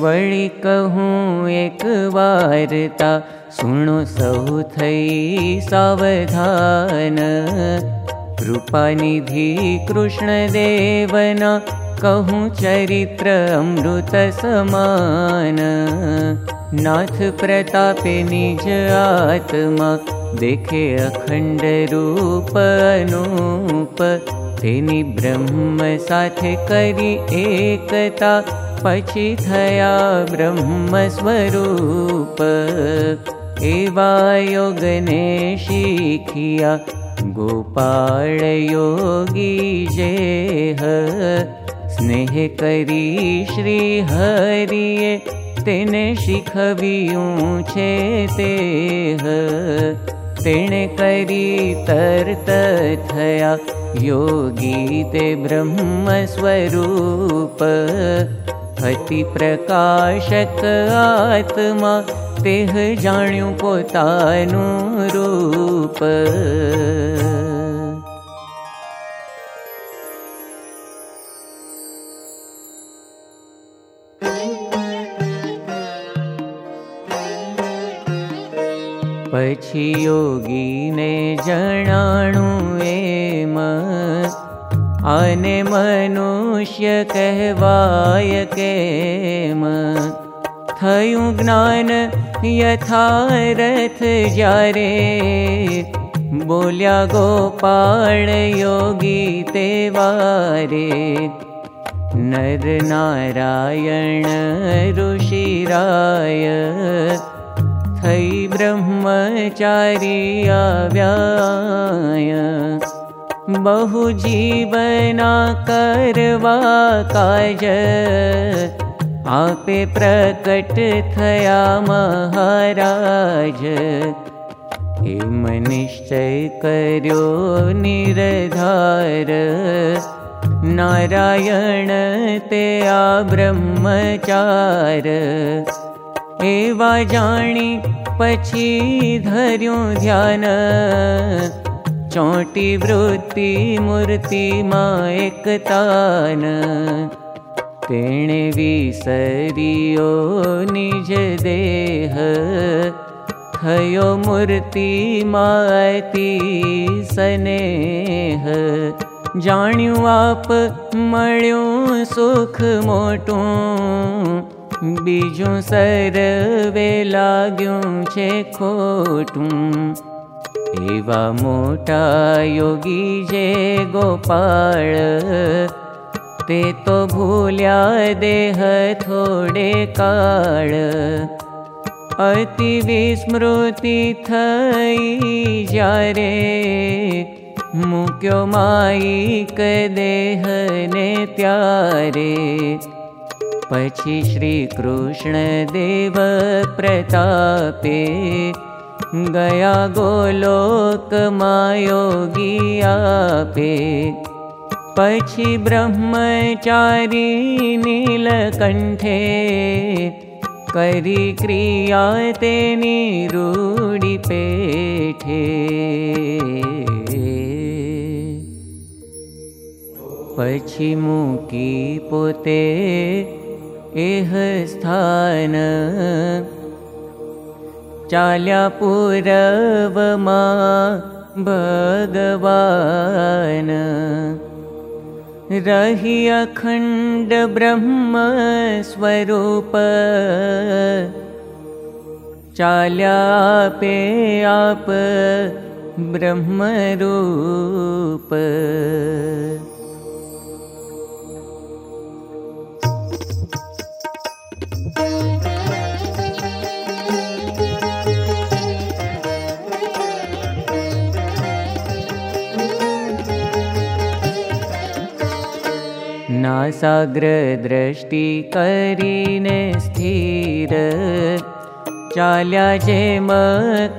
वळि सावधान। कृपानिधि कृष्णदेवना कहूँ चरित्र अमृत समान। नाथ प्रतापे निज आत्मा देखे अखण्ड रूप अनूप तेनी ब्रह्म साथे करी एकता पछी थया ब्रह्म स्वरूप। एवा योगने शिखिया गोपाल योगी जेह। स्नेह करी श्री हरिये तेने शिखवियूं छे तेह तेणे करी तर्तथया योगी ते ब्रह्मस्वरूप। अतिप्रकाशक आत्मा तेह जाण्यु प्रकाश रूप પછી યોગીને જણાણું એમ આને મનુષ્ય કહેવાય કેમ થયું જ્ઞાન યથારથ જ્યારે બોલ્યા ગોપાળ યોગી તેવારે નર નારાયણ ઋષિરાય થઈ ब्रह्मचारी आव्याय। बहु जीवना करवा काज। आपे प्रकट थया महाराज। हेम निश्चय कर्यो निरधार। नारायण ते आ ब्रह्मचार। एवा जाणी પછી ધર્યું ધ્યાન ચોંટી વૃત્તિ મૂર્તિમાં એકતાન તેણે ध्यान નિજ દેહ થયો મૂર્તિમાતી સનેહ જાણ્યું આપ મળ્યું સુખ મોટું બીજું સરવે લાગ્યું છે ખોટું એવા મોટા યોગી જે ગોપાળ તે તો ભૂલ્યા દેહ થોડે કાળ અતિ વિસ્મૃતિ થઈ જ્યારે મૂક્યો માઈક દેહને ત્યારે પછી શ્રી કૃષ્ણ દેવ પ્રતાપે ગયા ગોલોકમાં યોગી આપે પછી બ્રહ્મચારી નીલકંઠે કરી ક્રિયા તેની રૂડી પેઠે પછી મૂકી एह स्थान। चाल्या चाल्यापुरवमा भगवान। रहि अखण्ड ब्रह्मस्वरूप। चाल्यापे आप ब्रह्मरूप। नासाग्रदृष्टि करीने स्थिर। चाल्या जेम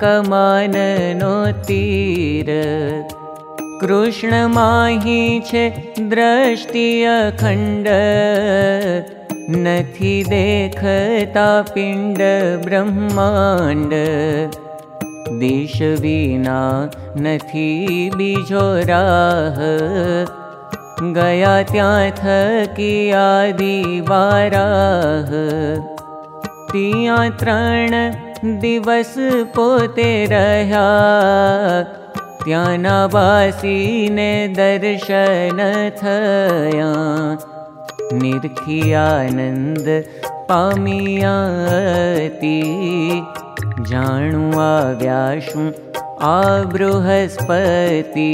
कमाननो तीर कृष्ण दृष्टि अखण्ड। नथी देखता पिण्ड ब्रह्माण्ड। दिश विना नथी बीजो राह गया थकी तिया त्रण दिवस पोते ने दर्शन थया। निर्खी आनंद पामियाती जाणु आव्याशु आ बृहस्पति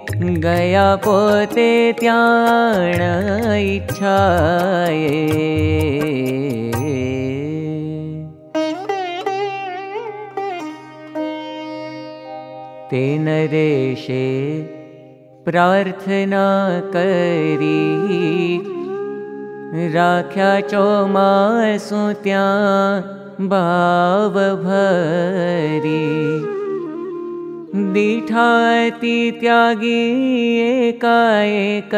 ગયા પોતે ત્યાં ઈચ્છાએ नरेशे प्रार्थना करी राख्या चोमासु त्या भाव भरी त्यागी एकाएक।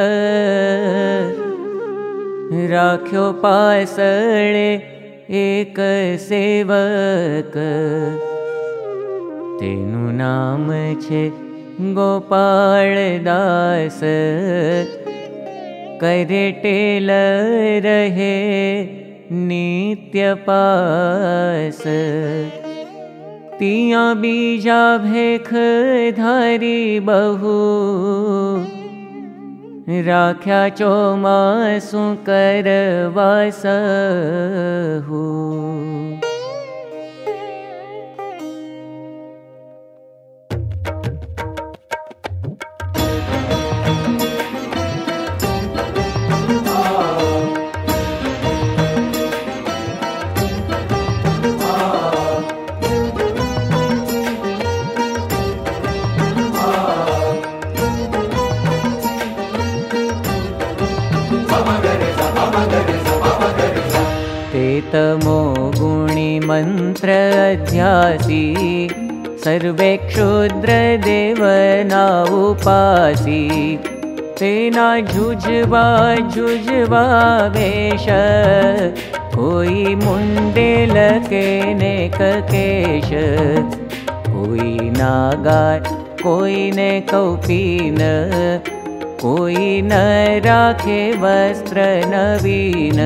राख्यो पासळे एक सेवक। राख्यो पायसरे सेवक ते नम गोपादस करेटेलहे न पस। तिया बीजा भेख धारि बहु। राख्या चोमासु करवासहु तमो गुणि मन्त्र अध्यासी सर्वे क्षुद्रदेवना उपासी। तेना झुझवा झुझवा वेश। कोई मुण्डेल केने ककेश कोई नागार कोई ने कौपीन। कोई न राखे वस्त्र नवीन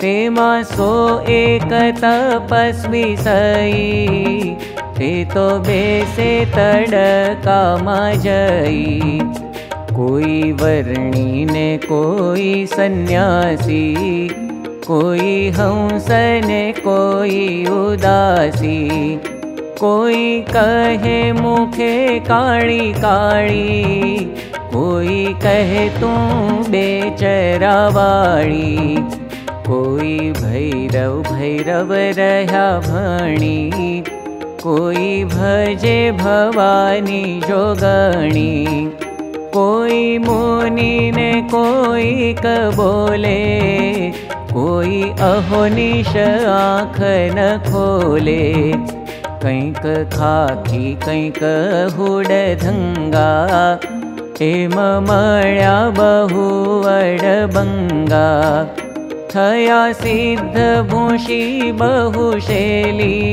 तेमा सो एक तपस्वी सई। ते तो बेसे तड़का जई कोई वर्णी ने कोई सन्यासी। कोई हंस ने उदासी। कोई कहे मुखे काली कोई कहे तू बेचरावाड़ी कोई भैरव भैरव रहा भणी। कोई भजे भवानी जोगणी कोई मुनि ने कोई क बोले। कोई अहोनिश आँख न खोले। कैक खाखी कैक हुड धंगा। एम मळ्या बहु अडबंगा थया सिद्ध भूषी बहुशेली?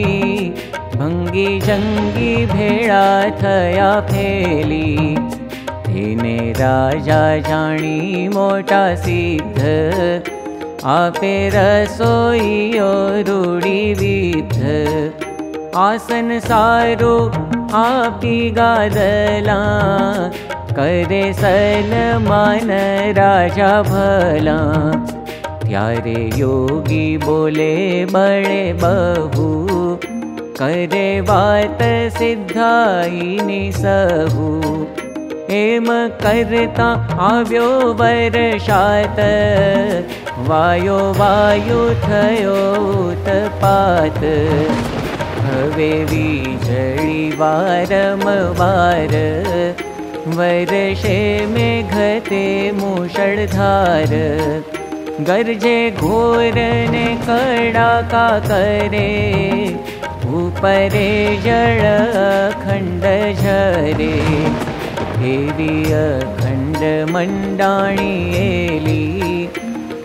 भंगी जंगी भेड़ा थया फेली? तेने राजा जानी मोटा सिद्ध। आपे रसोईयो रूढ़ी विध आसन सारो आपी गादला। करे मान राजा भला त्यारे योगी बोले बड़े बहु करे हेम करता आव्यो वर्षात वायो वायु थयो उत्पात। हवे वीजळी वारम वार वर्षे मेघते मुषळधार गरजे घोरने कडाका करे? उपरे जळ खण्ड झरे। हेवी अखण्ड मण्डाणि एली।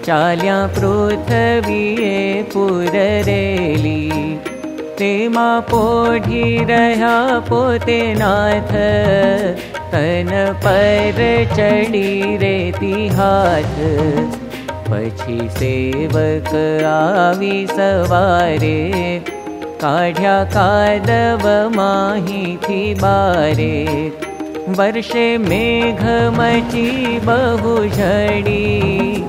चाल्या पृथ्वीए पुररेली तेमा पोढी रह्या पोते नाथ। तन पर चढ़ी रेती हाथ पछी सेवक आवी सवारे काढ्या कादव माही थी बारे। वर्षे मेघ मची बहु झड़ी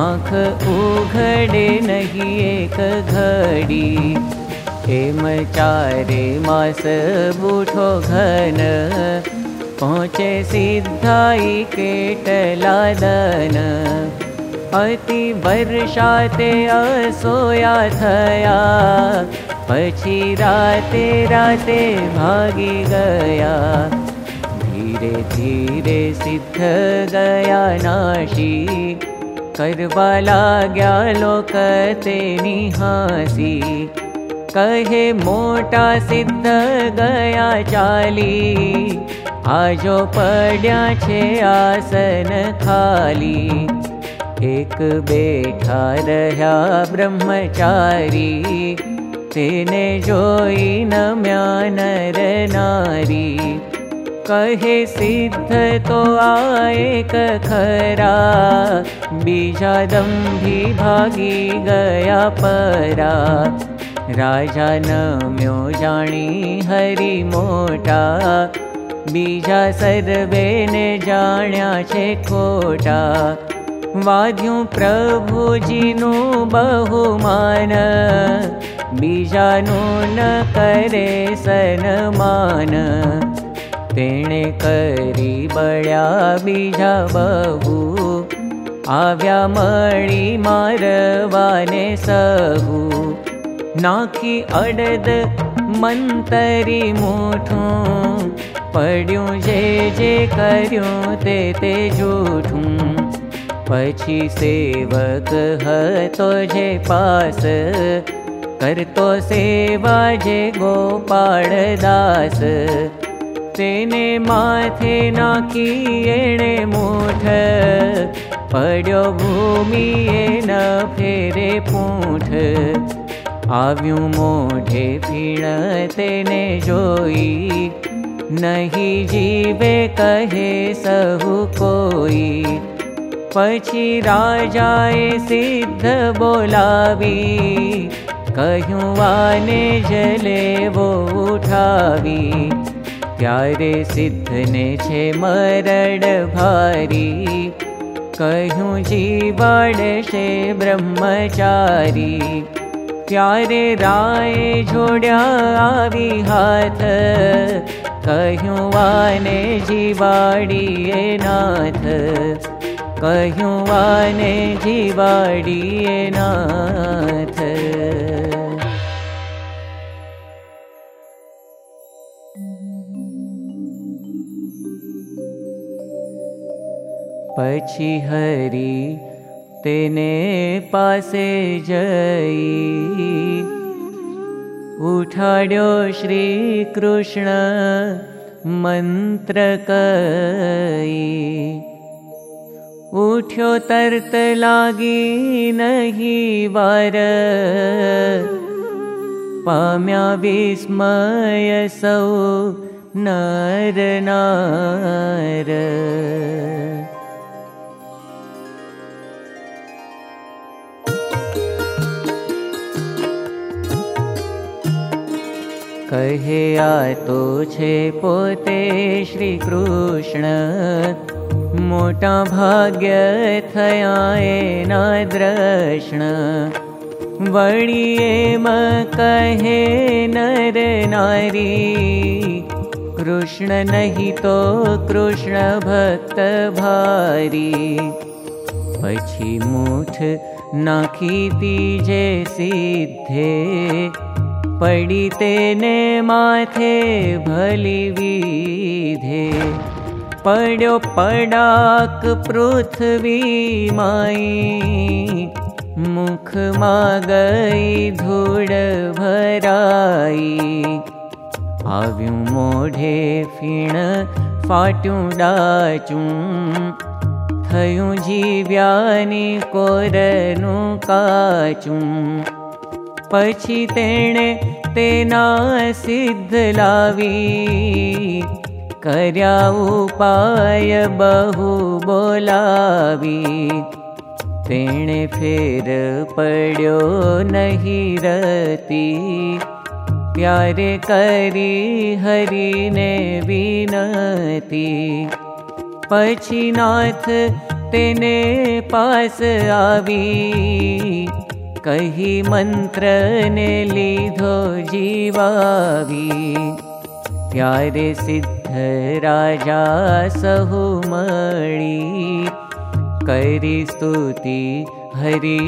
आँख उघड़े नहीं एक घड़ी। हेम चारे मास बूठो घन पहुँचे सिद्धाई केटलादन अति थया पछी राते राते भागी गया। धीरे धीरे सिद्ध गया नाशी करवा लोक हासी कहे मोटा सिद्ध गया चाली आजो पड्या छे आसन खाली एक बेठा रहा ब्रह्मचारी तेने जोई नम्या नर नारी। कहे सिद्ध तो आए खरा बीजा दम्भी भागी गया परा। राजा नम्यो जानी हरि मोटा बीजा सर्वे ने खोटा वाद्यू प्रभुजीनु बहुमान बीजानु न करे सनमान। तेणे करी बळ्या बीजा बहु आव्या मळी मारवाने सहू नाखी अडद मंतरी मोठूं पड्यूं जे जे कर्यूं ते ते जूठूं पछी सेवक हतो जे पास। करतो सेवा जे गोपाळ दास। तेने माथे नाखी एणे मूठ। पड्यो भूमिए न फेरे पूठ। आव्यूं मोढे फीण तेने जोई। नहीं जीवे कहे सहु कोई પછી રાજાએ સિદ્ધ બોલાવી કહ્યું આને જલેવો ઉઠાવી ત્યારે સિદ્ધને છે મરડ ભારી કહ્યું જીવાડશે બ્રહ્મચારી ત્યારે રાય જોડ્યા આવી હાથ કહ્યું कुवाने જીવાડીએ નાથ કહ્યું આને જીવાડીએ નાથ પછી હરી તેને પાસે જઈ ઉઠાડ્યો શ્રી કૃષ્ણ મંત્ર की उठ्यो तर्त लागी नहीं वार। पाम्या विस्मय सौ नर नार। कहे आ तो छे पोते श्री कृष्ण मोटा भाग्य थया ना दृष्ण वणी एम कहे नर नारी। कृष्ण नहीं तो कृष्ण भक्त भारी। पछी मुठ नाखी तीजे सिद्धे। पड़ी तेने माथे भली विधे पड्यो पडाक पृथ्वी माई। मुख मा गई धूड़ भराई। आव्यूं मोढे फीण फाट्यूं डाचूं। थयूं जीव्यानी कोरनु काचूं। पछी तेणे तेना सिद्ध लावी उपाय बहु बोलावी। तेणे फेर पड्यो नहीं रती। प्यारे करी हरि विनती। पछी नाथ तेने पास आवी। कही मंत्र ने लीधो जीवावी सिद्ध राजा सहु मणि करी स्तुति हरि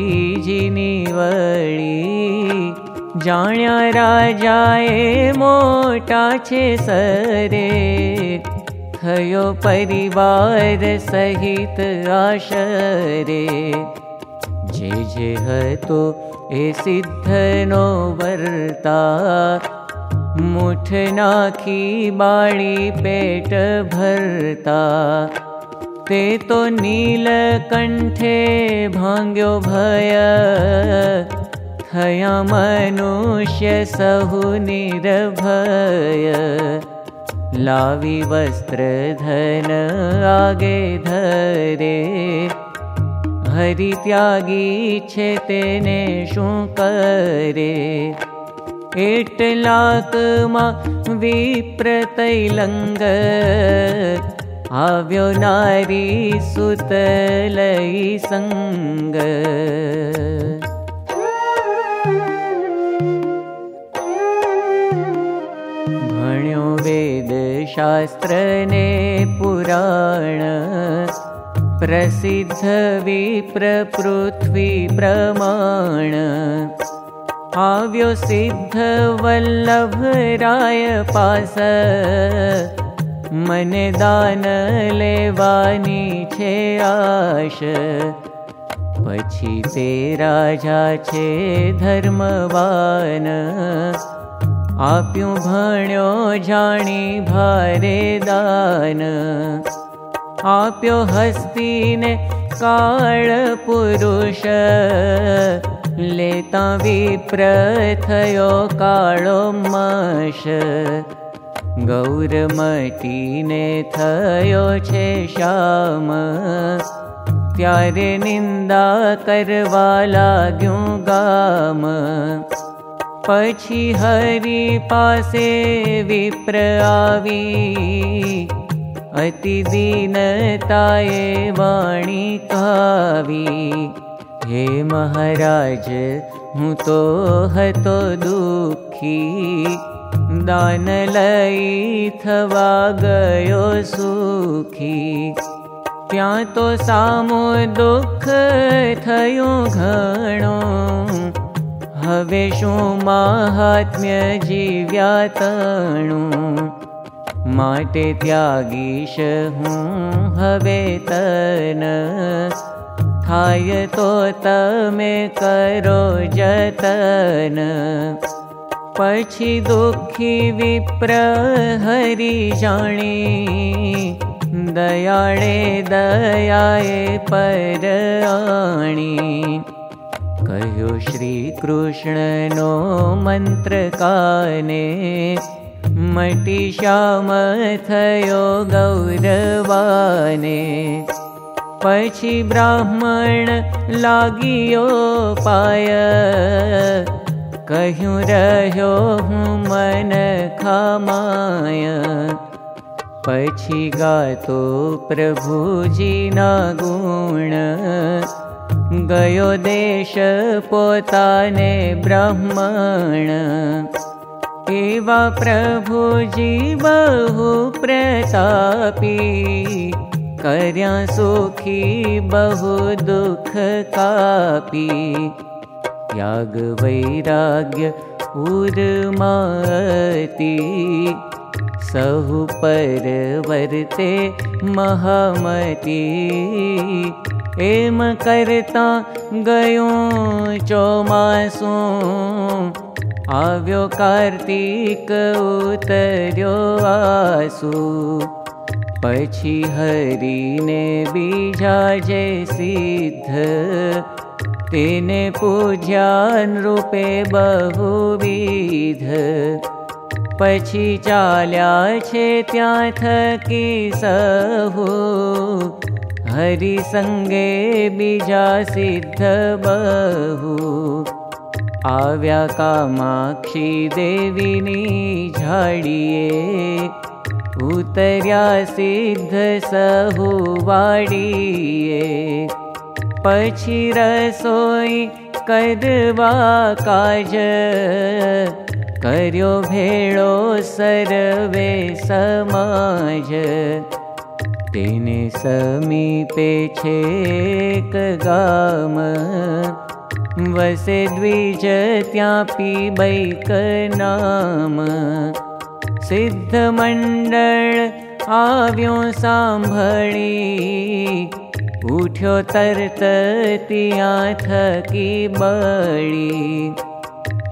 छे सरे थयो परिवार सहित आशरे। जे जे हतो ए सिद्धनो वर्ता मुठ नाखी बाड़ी पेट भरता। ते तो नील कंठे भांग्यो भय। थया मनुष्य सहु निर्भय। लावी वस्त्र धन आगे धरे। हरि त्यागी छे तेने शू करे एटलाकमा विप्रतैलङ्ग आव्यो नारी सुतलई सङ्ग भण्यो वेदशास्त्रने पुराण प्रसिद्ध विप्रपृथ्वी प्रमाण सिद्ध वल्लभ राय पास। मने दान लेवानी छे आश। पछी ते राजा छे धर्मवान। आप्यो भण्यो जाणी भारे दान। आप्यो हस्तीने काळ पुरुष लेता विप्रथयो काळो मश। गौरमटीने थयो छे श्याम। त्यारे निंदा करवा लाग्यूं गाम। पछी हरि विप्र अति दीनताए वाणी कावी हे महाराज हूँ दुखी। दान थवा गयो सुखी। थयो घणो। हवे शू महात्म्य माटे त्यागीश हूँ हवे तन थाय तो तमे करो जतन। पछी दुखी विप्र हरि जाणी दयाळे दयाए पर आणी। कहो श्री कृष्ण नो मंत्र काने। मटी श्याम थयो गौरवाने पछी ब्राह्मण लागियो पाय कहूँ रह्यो हूँ मन खामाय पछी गातो प्रभुजी ना गुण गयो देश पोताने ब्राह्मण एवा प्रभुजी बहु प्रतापी कर्या सुखी बहु दुख कापी। त्याग वैराग्य उर्माती सहु परवर्ते महामती। एम करता गयो चौमासो। आव्यो कार्तिक उतर्यो आसु पछी हरिने बीजा जे सिद्ध तेने पूज्यान रूपे बहुविध। पछी चाल्या छे त्या थकी सहु हरि संगे बीजा सिद्ध बहु। आव्या कामाक्षी देवीनी झाड़िए उतर्या सिद्ध सहु वाड़िए पछी रसोई करवा काज। कर्यो भेड़ो सर्वे समाज। तेने समीपे छेक गाम। वसे द्विज त्या बैक नाम उठ्यो तरत तिया थकी बळी।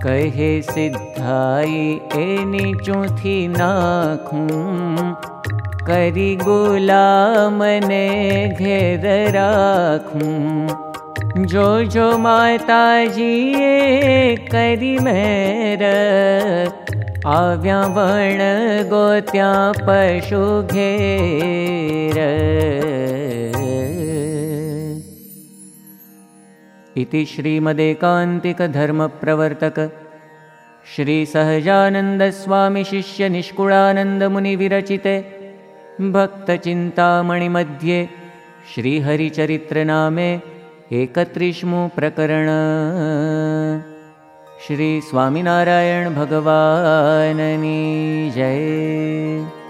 कहे सिद्धाई एनी चूथी नाखूं। करी गुलामने घेर राखूं। जो जो माताजीए करी मेर आव्या वण गोत्या पशु घेर इति श्रीमदेकान्तिकधर्मप्रवर्तक श्रीसहजानन्दस्वामिशिष्यनिष्कुळानन्दमुनिविरचिते भक्तचिन्तामणिमध्ये श्रीहरिचरित्रनामे एकत्रिष्मु प्रकरण श्री स्वामिनारायण भगवाननी जय